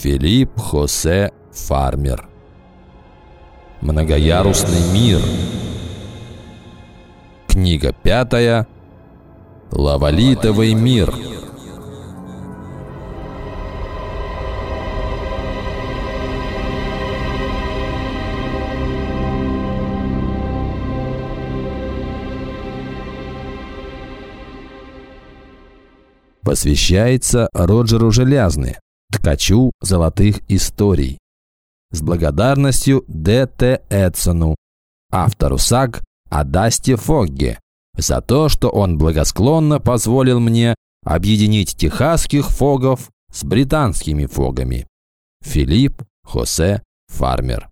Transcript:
Филипп Хосе Фармер. Многоярусный мир. Книга пятая. Лавалитовый мир. Посвящается Роджеру Желязны, ткачу золотых историй. С благодарностью Д.Т. Эдсону, автору саг Адасте Фогге, за то, что он благосклонно позволил мне объединить техасских фогов с британскими фогами. Филипп Хосе Фармер